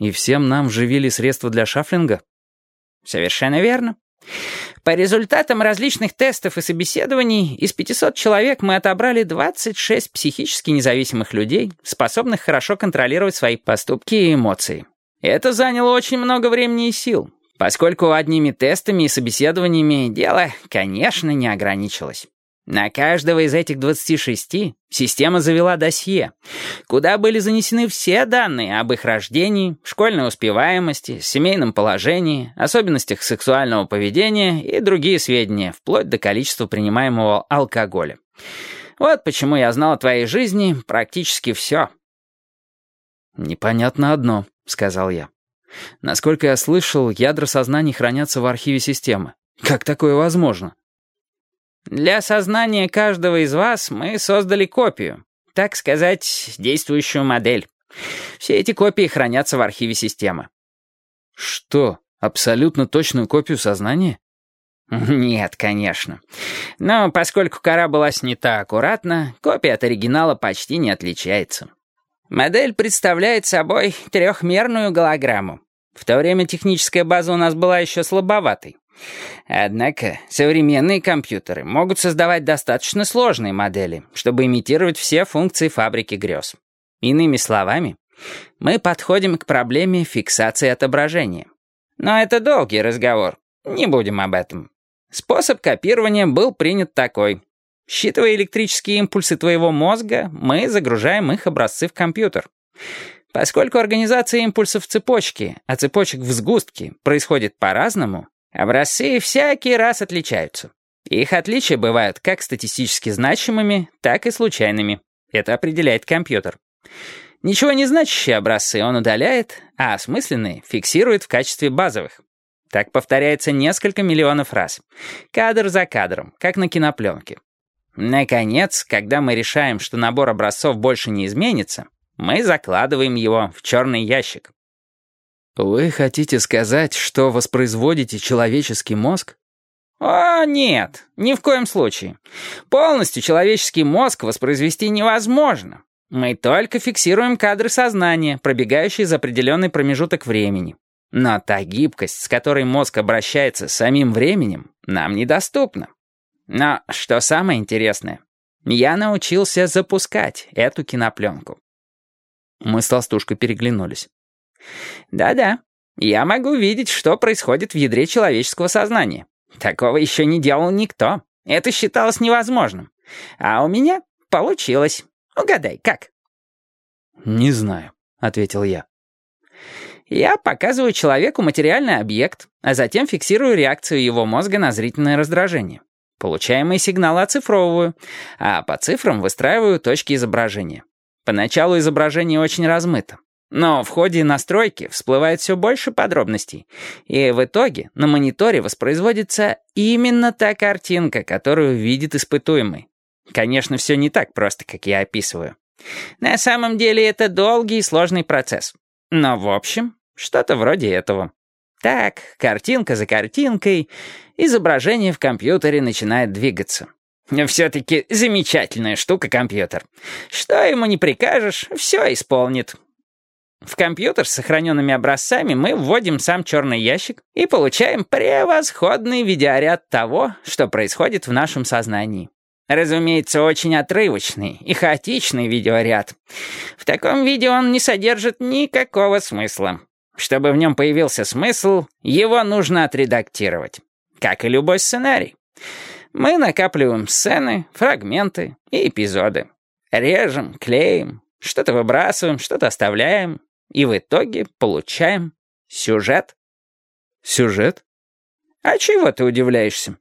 И всем нам вживили средства для шафлинга? Совершенно верно. По результатам различных тестов и собеседований из 500 человек мы отобрали 26 психически независимых людей, способных хорошо контролировать свои поступки и эмоции. Это заняло очень много времени и сил, поскольку одними тестами и собеседованиями дело, конечно, не ограничилось. На каждого из этих 26 система завела досье, куда были занесены все данные об их рождении, школьной успеваемости, семейном положении, особенностях сексуального поведения и другие сведения, вплоть до количества принимаемого алкоголя. Вот почему я знал о твоей жизни практически все. «Непонятно одно», — сказал я. «Насколько я слышал, ядра сознаний хранятся в архиве системы. Как такое возможно?» Для сознания каждого из вас мы создали копию, так сказать, действующую модель. Все эти копии хранятся в архиве системы. Что, абсолютно точную копию сознания? Нет, конечно. Но поскольку кора была снята аккуратно, копия от оригинала почти не отличается. Модель представляет собой трехмерную голограмму. В то время техническая база у нас была еще слабоватой. Однако современные компьютеры могут создавать достаточно сложные модели, чтобы имитировать все функции фабрики грез. Иными словами, мы подходим к проблеме фиксации отображения. Но это долгий разговор, не будем об этом. Способ копирования был принят такой. Считывая электрические импульсы твоего мозга, мы загружаем их образцы в компьютер. Поскольку организация импульсов в цепочке, а цепочек в сгустке происходит по-разному, Образцы всякий раз отличаются. Их отличия бывают как статистически значимыми, так и случайными. Это определяет компьютер. Ничего не значащие образцы он удаляет, а осмысленные фиксирует в качестве базовых. Так повторяется несколько миллионов раз. Кадр за кадром, как на кинопленке. Наконец, когда мы решаем, что набор образцов больше не изменится, мы закладываем его в черный ящик. «Вы хотите сказать, что воспроизводите человеческий мозг?» «О, нет, ни в коем случае. Полностью человеческий мозг воспроизвести невозможно. Мы только фиксируем кадры сознания, пробегающие за определенный промежуток времени. Но та гибкость, с которой мозг обращается с самим временем, нам недоступна. Но что самое интересное, я научился запускать эту кинопленку». Мы с толстушкой переглянулись. Да-да, я могу видеть, что происходит в ядре человеческого сознания. Такого еще не делал никто. Это считалось невозможным. А у меня получилось. Угадай, как? «Не знаю», — ответил я. Я показываю человеку материальный объект, а затем фиксирую реакцию его мозга на зрительное раздражение. Получаемые сигналы оцифровываю, а по цифрам выстраиваю точки изображения. Поначалу изображение очень размыто. Но в ходе настройки всплывает все больше подробностей, и в итоге на мониторе воспроизводится именно та картинка, которую видит испытуемый. Конечно, все не так просто, как я описываю. На самом деле это долгий и сложный процесс. Но в общем, что-то вроде этого. Так, картинка за картинкой, изображение в компьютере начинает двигаться. Все-таки замечательная штука компьютер. Что ему не прикажешь, все исполнит. В компьютер с сохраненными образцами мы вводим сам черный ящик и получаем превосходный видеоряд того, что происходит в нашем сознании. Разумеется, очень отрывочный и хаотичный видеоряд. В таком видео он не содержит никакого смысла. Чтобы в нем появился смысл, его нужно отредактировать. Как и любой сценарий. Мы накапливаем сцены, фрагменты и эпизоды. Режем, клеим, что-то выбрасываем, что-то оставляем, и в итоге получаем сюжет. Сюжет? А чего ты удивляешься?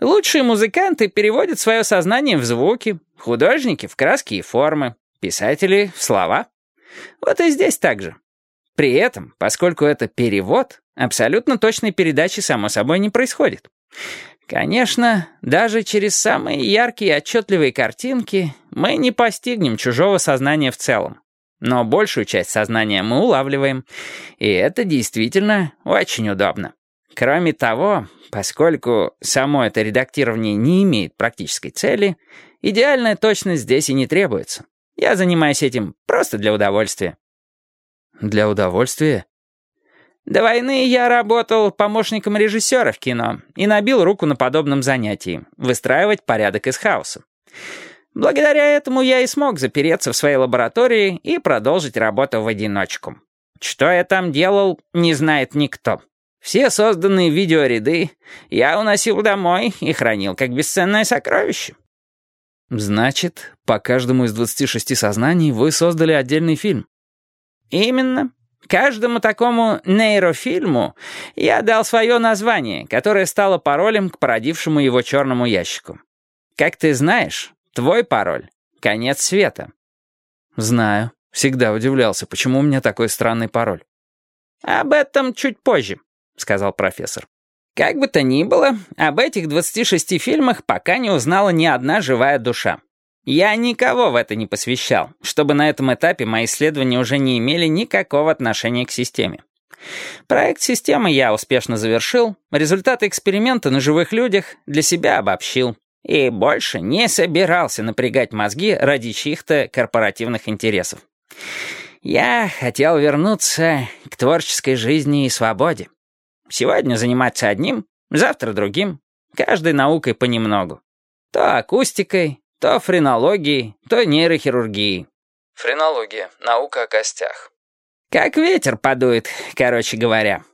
Лучшие музыканты переводят свое сознание в звуки, художники — в краски и формы, писатели — в слова. Вот и здесь так же. При этом, поскольку это перевод, абсолютно точной передачи, само собой, не происходит. Конечно, даже через самые яркие и отчетливые картинки мы не постигнем чужого сознания в целом. Но большую часть сознания мы улавливаем, и это действительно очень удобно. Кроме того, поскольку само это редактирование не имеет практической цели, идеальная точность здесь и не требуется. Я занимаюсь этим просто для удовольствия. Для удовольствия? До войны я работал помощником режиссера в кино и набил руку на подобном занятии — выстраивать порядок из хаоса. Благодаря этому я и смог запереться в своей лаборатории и продолжить работу в одиночку. Что я там делал, не знает никто. Все созданные видеоряды я уносил домой и хранил как бесценное сокровище. Значит, по каждому из 26 сознаний вы создали отдельный фильм? Именно. Каждому такому нейрофильму я дал свое название, которое стало паролем к породившему его черному ящику. Как ты знаешь, твой пароль — конец света. Знаю. Всегда удивлялся, почему у меня такой странный пароль. Об этом чуть позже, сказал профессор. Как бы то ни было, об этих 26 фильмах пока не узнала ни одна живая душа. Я никого в это не посвящал, чтобы на этом этапе мои исследования уже не имели никакого отношения к системе. Проект системы я успешно завершил, результаты эксперимента на живых людях для себя обобщил и больше не собирался напрягать мозги ради чьих-то корпоративных интересов. Я хотел вернуться к творческой жизни и свободе. Сегодня заниматься одним, завтра другим, каждой наукой понемногу. То акустикой, то френологией, то нейрохирургией. Френология — наука о костях. Как ветер подует, короче говоря.